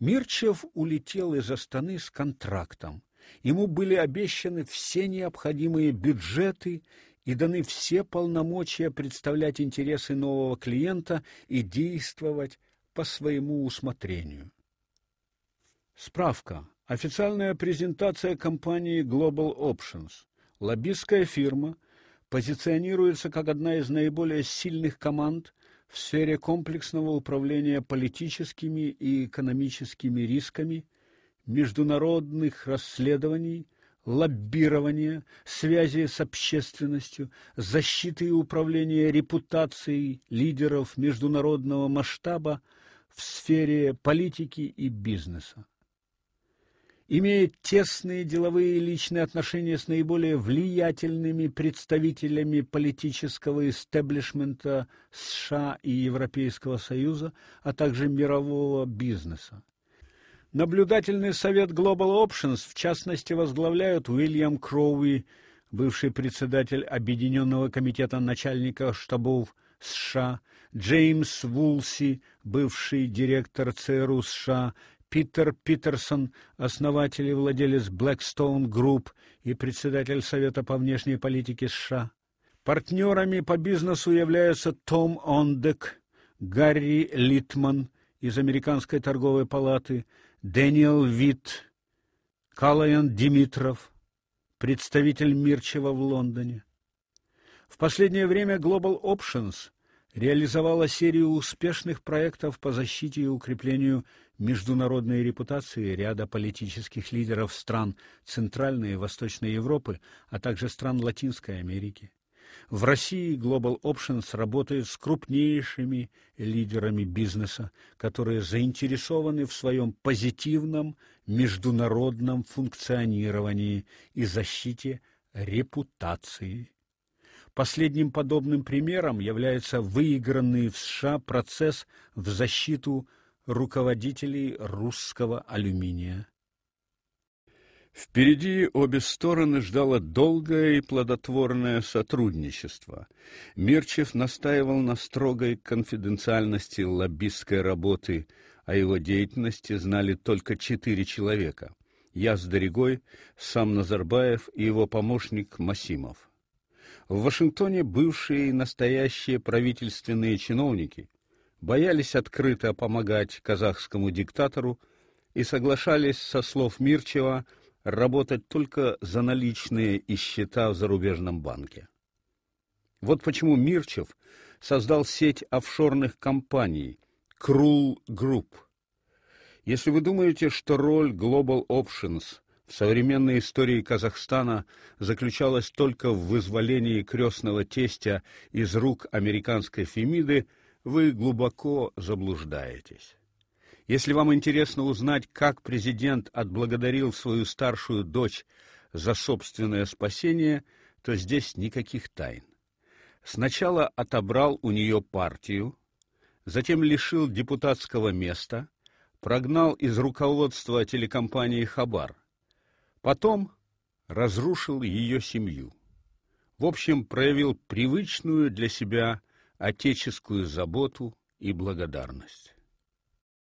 Мирчев улетел из Астаны с контрактом. Ему были обещаны все необходимые бюджеты и даны все полномочия представлять интересы нового клиента и действовать по своему усмотрению. Справка. Официальная презентация компании Global Options. Лоббистская фирма позиционируется как одна из наиболее сильных команд в сфере комплексного управления политическими и экономическими рисками, международных расследований, лоббирования, связи с общественностью, защиты и управления репутацией лидеров международного масштаба в сфере политики и бизнеса. Имеет тесные деловые и личные отношения с наиболее влиятельными представителями политического истеблишмента США и Европейского Союза, а также мирового бизнеса. Наблюдательный совет Global Options в частности возглавляют Уильям Кроуи, бывший председатель Объединенного комитета начальников штабов США, Джеймс Вулси, бывший директор ЦРУ США, Питер Питерсон, основатель и владелец Blackstone Group и председатель Совета по внешней политике США. Партнерами по бизнесу являются Том Ондек, Гарри Литман из Американской торговой палаты, Дэниел Вит, Калаян Димитров, представитель Мирчева в Лондоне. В последнее время Global Options реализовала серию успешных проектов по защите и укреплению международной репутации ряда политических лидеров стран Центральной и Восточной Европы, а также стран Латинской Америки. В России Global Options работает с крупнейшими лидерами бизнеса, которые заинтересованы в своем позитивном международном функционировании и защите репутации. Последним подобным примером является выигранный в США процесс в защиту руководителей русского алюминия. Впереди обе стороны ждало долгое и плодотворное сотрудничество. Мирчев настаивал на строгой конфиденциальности лоббистской работы, а его деятельности знали только четыре человека: я с Дорогой, сам Назарбаев и его помощник Масимов. В Вашингтоне бывшие и настоящие правительственные чиновники боялись открыто помогать казахскому диктатору и соглашались со слов Мирчева работать только за наличные и счета в зарубежном банке. Вот почему Мирчев создал сеть офшорных компаний Крул Group. Если вы думаете, что роль Global Options в современной истории Казахстана заключалась только в вызволении крестного тестя из рук американской Фемиды, вы глубоко заблуждаетесь. Если вам интересно узнать, как президент отблагодарил свою старшую дочь за собственное спасение, то здесь никаких тайн. Сначала отобрал у нее партию, затем лишил депутатского места, прогнал из руководства телекомпании Хабар. Потом разрушил ее семью. В общем, проявил привычную для себя отеческую заботу и благодарность.